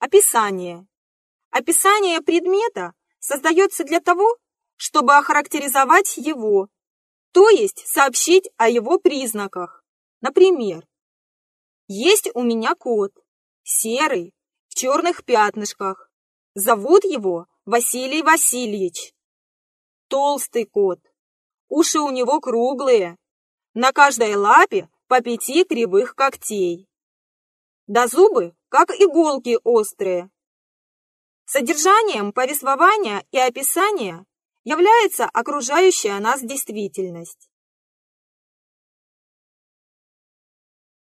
Описание. Описание предмета создается для того, чтобы охарактеризовать его, то есть сообщить о его признаках. Например, есть у меня кот, серый, в черных пятнышках. Зовут его Василий Васильевич. Толстый кот. Уши у него круглые. На каждой лапе по пяти кривых когтей. Да зубы, как иголки острые. Содержанием повествования и описания является окружающая нас действительность.